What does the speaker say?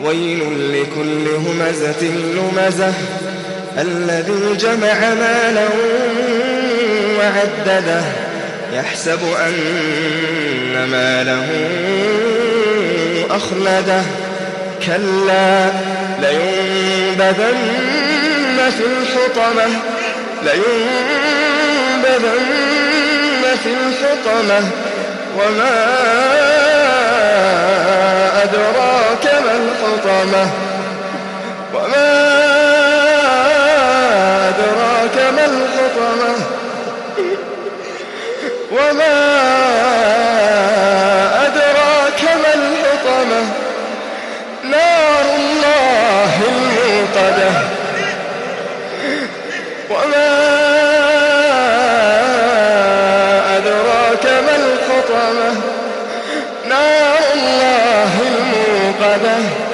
ويل لكل همزة لمزة الذي جمع مالا وعدده يحسب أن ماله أخلده كلا لينبذن في الحطمة لينبذن في الحطمة وما الحطمة وما أدراك ما الحطمة. وما أدراك ما الحطمة. نار الله الموقدة. وما أدراك ما الحطمة. نار الله الموقدة.